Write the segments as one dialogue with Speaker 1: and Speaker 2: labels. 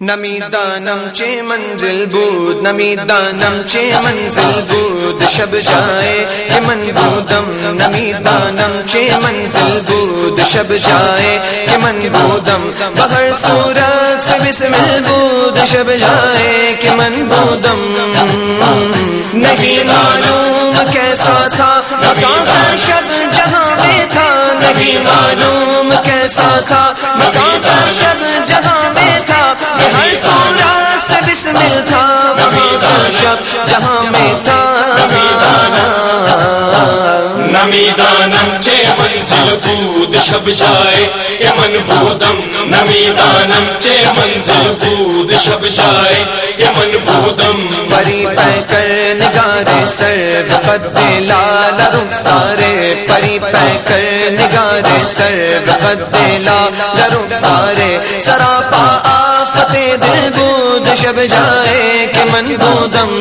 Speaker 1: نمی دانم چے منزل بود نمی دانم چے منزل بود. شب جائے کہ من بودم نمی دانم چے منزل بود. شب جائے کہ من بودم بہر سورت سے بسمل بود. شب جائے کہ من بودم نہیں معلوم کیسا تھا مکان کا شب جہاں میں تھا نہیں معلوم کیسا تھا
Speaker 2: دانم منزل بود شب جائے کہ من بودم نمی دانم۔ منزل بود شب جائے کہ من بودم۔
Speaker 1: پری پہ کر نگارے سر قد لال رخ سارے۔ پری پہ کر نگارے سر قد لال رخ سارے۔ سراپا آفت دل بود شب جائے کہ من بودم۔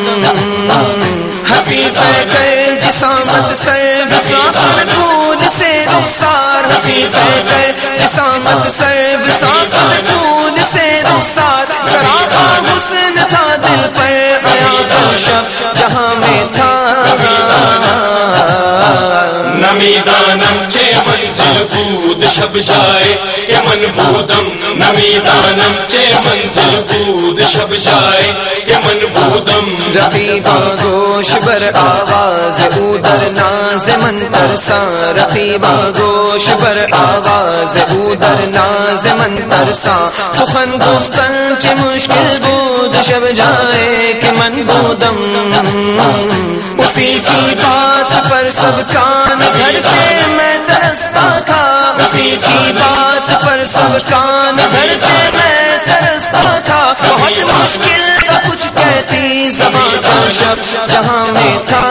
Speaker 1: ہنسی کر جسامت سر وسافر پھول سے رخسار سے حسن تھا دل پر آیا تھا شب جہاں میں تھا
Speaker 2: نمی چے منزل بود، شب جائے کہ من بودم نمیدانم منزل بود شب جائے کہ من بودم
Speaker 1: گوش بر آواز ادر ناز من ترسا رقیبا گوش بر آواز ادر ناز من ترسا سخن گفتن چه مشکل بود، شب جائے کہ من بودم اسی کی بات پر سب کان بھرتے میں ترستا تھا اسی کی بات پر سب کان بھرتے مشکل تھا کچھ کہتی زبان کا شب جہاں میں تھا۔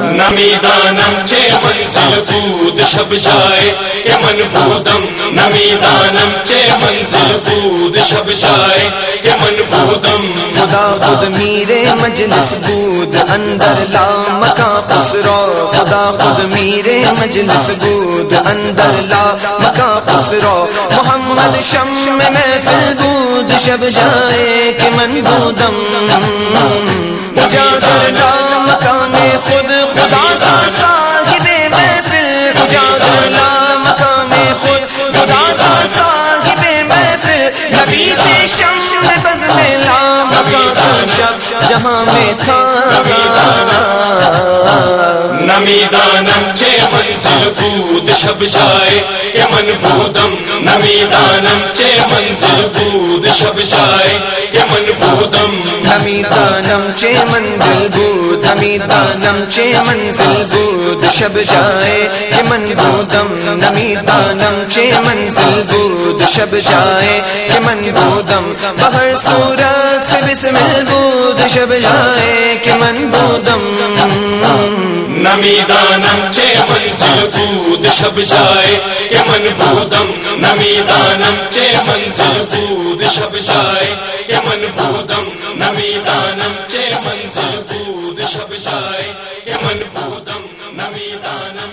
Speaker 2: نمیدانم چے منزل بود، شب جائے کہ من بودم۔ نمیدانم چے منزل بود، شب جائے کہ من بودم۔
Speaker 1: خدا خود میرے مجلس بود اندر لا مکان خسرو. خدا خود میرے مجلس بود اندر لا مکان خسرو. محمد شم میں محفل بود، شب جائے کہ من بودم. اجاگر لا مکان خود، خدا کا صاحب محفل. اجاگر لا مکان خود، خدا کا صاحب محفل. نبی کے شم میں بز میں لا جہاں میں تھا
Speaker 2: نمیدانم چے منزل بود، شب جائے کہ من بودم. نمیدانم چے منزل بود، شب جائے کہ من بودم
Speaker 1: نمی دانم چے منزل بود نمی دانم چے منزل بود، شب جائے کہ من بودم نمی دانم چے منزل بود، شب جائے کہ من بودم۔ بہر سورت سے بسمل بود، شب جائے کہ من بودم۔
Speaker 2: نمی دانم چے منزل بود شب شائے کہ من بودم نمیدانم، چے منزل بود شب شائے کہ من بودم نمیدانم، چے منزل بود شب شائے کہ من بودم نمیدانم